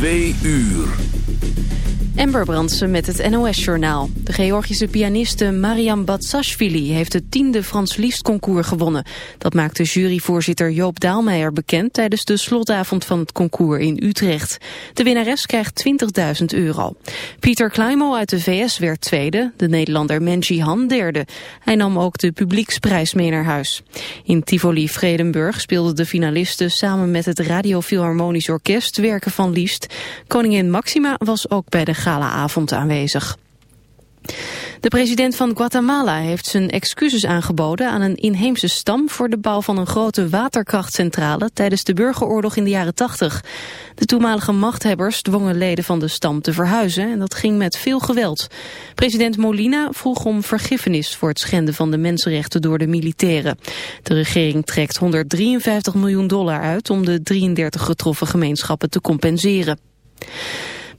2 uur. Ember Brandsen met het NOS-journaal. De Georgische pianiste Mariam Batsashvili heeft het tiende Frans Liszt concours gewonnen. Dat maakte juryvoorzitter Joop Daalmeijer bekend tijdens de slotavond van het concours in Utrecht. De winnares krijgt 20.000 euro. Pieter Kleimo uit de VS werd tweede, de Nederlander Menji Han derde. Hij nam ook de publieksprijs mee naar huis. In Tivoli Vredenburg speelden de finalisten samen met het Radio Philharmonisch Orkest werken van Liszt. Koningin Maxima was ook bij de aanwezig. De president van Guatemala heeft zijn excuses aangeboden aan een inheemse stam voor de bouw van een grote waterkrachtcentrale tijdens de burgeroorlog in de jaren 80. De toenmalige machthebbers dwongen leden van de stam te verhuizen en dat ging met veel geweld. President Molina vroeg om vergiffenis voor het schenden van de mensenrechten door de militairen. De regering trekt 153 miljoen dollar uit om de 33 getroffen gemeenschappen te compenseren.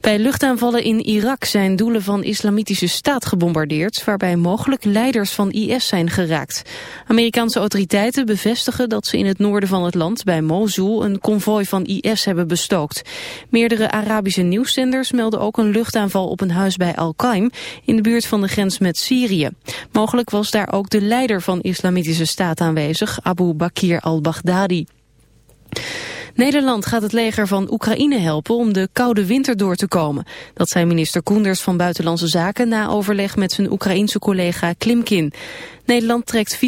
Bij luchtaanvallen in Irak zijn doelen van islamitische staat gebombardeerd... waarbij mogelijk leiders van IS zijn geraakt. Amerikaanse autoriteiten bevestigen dat ze in het noorden van het land... bij Mosul een konvooi van IS hebben bestookt. Meerdere Arabische nieuwszenders melden ook een luchtaanval op een huis bij Al-Qaim... in de buurt van de grens met Syrië. Mogelijk was daar ook de leider van islamitische staat aanwezig, Abu Bakr al-Baghdadi. Nederland gaat het leger van Oekraïne helpen om de koude winter door te komen. Dat zei minister Koenders van Buitenlandse Zaken na overleg met zijn Oekraïense collega Klimkin. Nederland trekt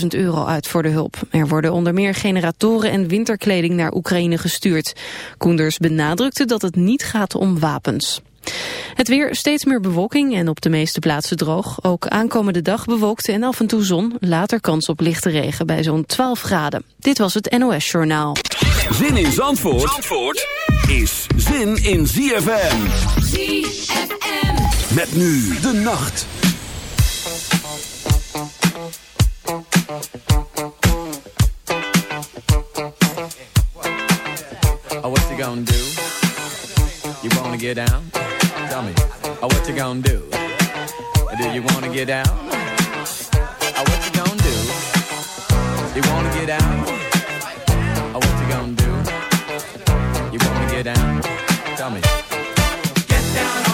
400.000 euro uit voor de hulp. Er worden onder meer generatoren en winterkleding naar Oekraïne gestuurd. Koenders benadrukte dat het niet gaat om wapens. Het weer steeds meer bewolking en op de meeste plaatsen droog. Ook aankomende dag bewolkt en af en toe zon. Later kans op lichte regen bij zo'n 12 graden. Dit was het NOS Journaal. Zin in Zandvoort, Zandvoort is zin in ZFM. ZFM. Met nu de nacht. Oh, what you gonna do? You wanna get down? Tell me, oh, what you gonna do? Do you wanna get down? Oh, what you gonna do? You wanna get down? Oh, what you gonna do? You wanna get down? Tell me. Get down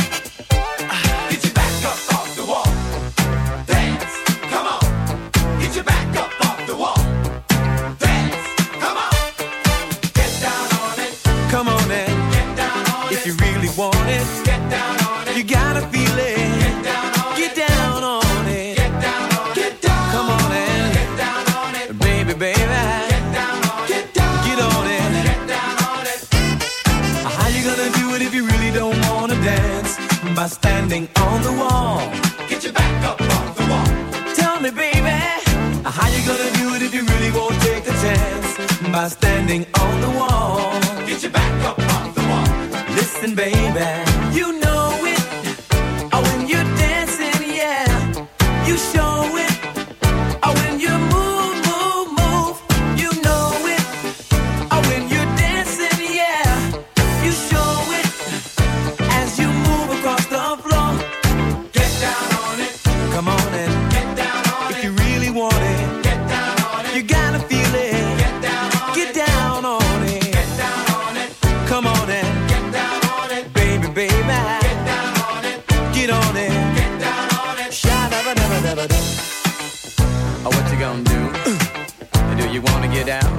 gonna do? do you wanna get down?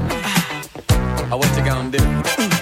Uh, what you gonna do?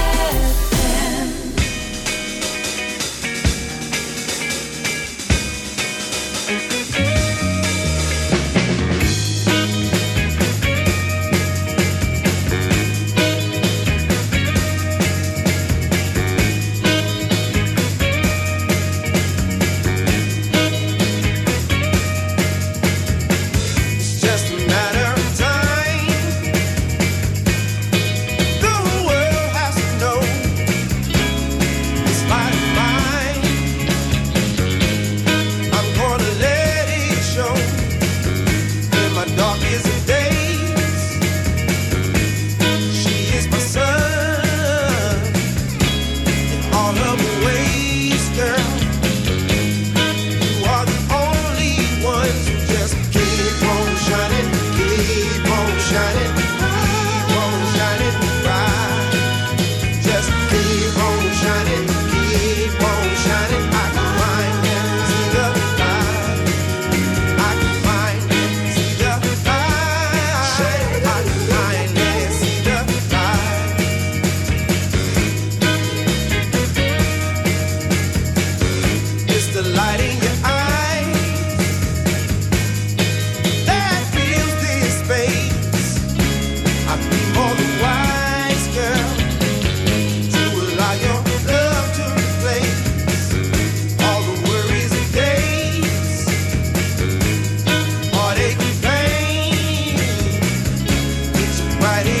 right.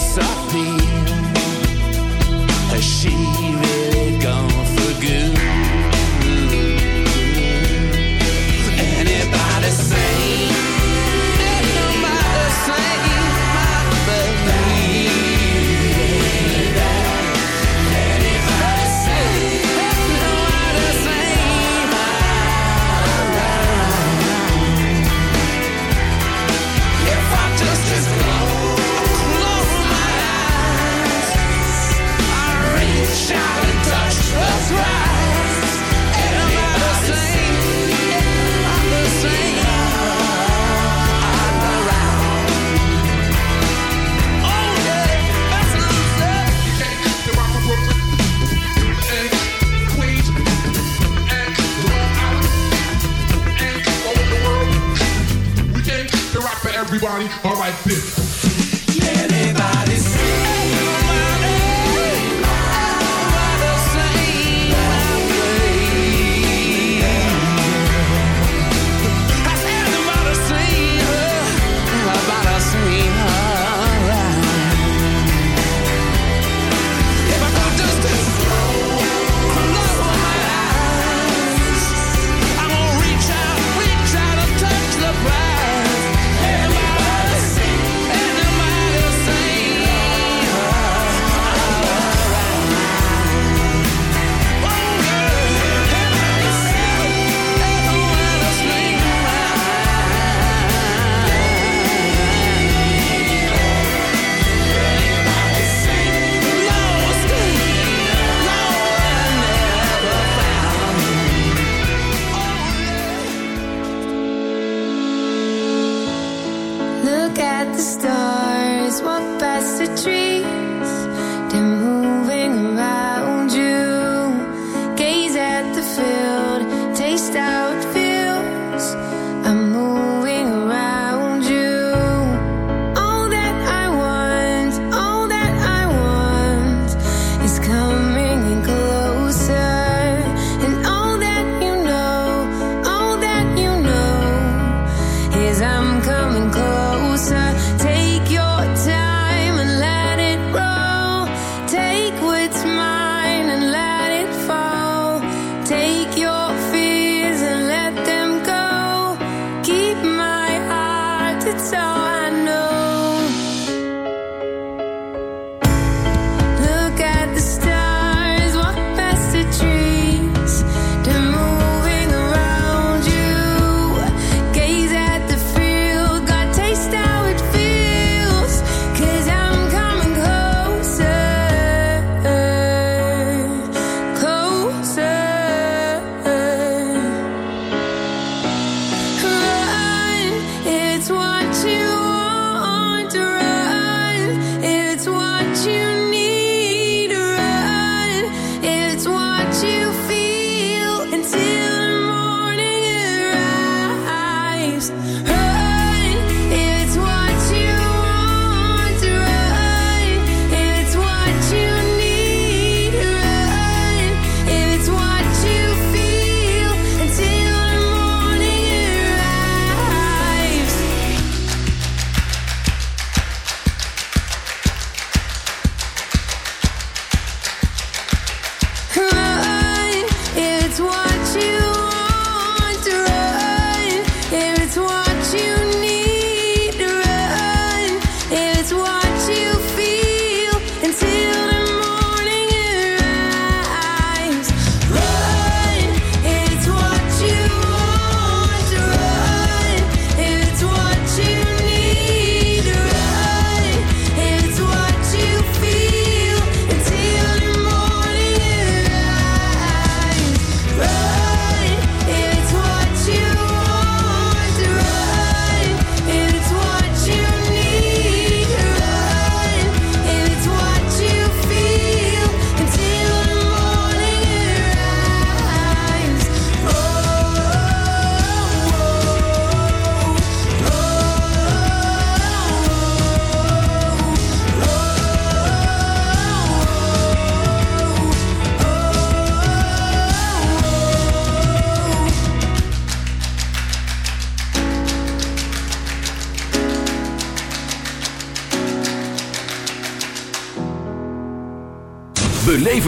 softly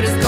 good as gold.